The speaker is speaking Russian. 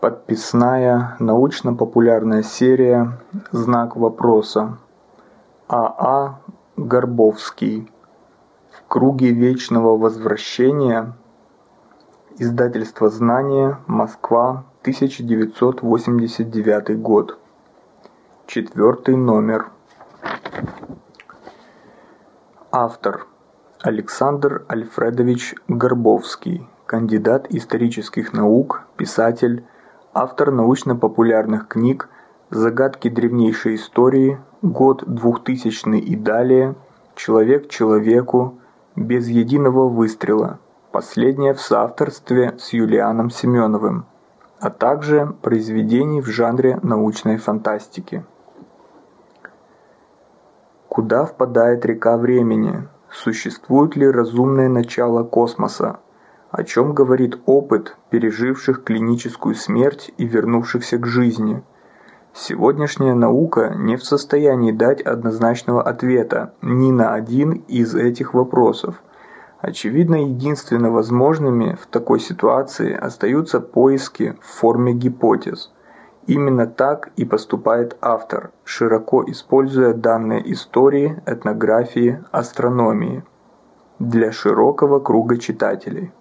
Подписная научно-популярная серия «Знак вопроса». А.А. А. Горбовский. В круге вечного возвращения. Издательство «Знание», Москва, 1989 год. Четвертый номер. Автор. Александр Альфредович Горбовский, кандидат исторических наук, писатель, автор научно-популярных книг «Загадки древнейшей истории», «Год 2000 и далее», «Человек человеку», «Без единого выстрела», последняя в соавторстве с Юлианом Семеновым, а также произведений в жанре научной фантастики. Куда впадает река времени? Существует ли разумное начало космоса? О чем говорит опыт переживших клиническую смерть и вернувшихся к жизни. Сегодняшняя наука не в состоянии дать однозначного ответа ни на один из этих вопросов. Очевидно, единственно возможными в такой ситуации остаются поиски в форме гипотез. Именно так и поступает автор, широко используя данные истории, этнографии, астрономии для широкого круга читателей.